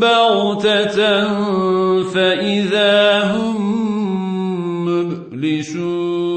بغتة فإذا هم مبلسون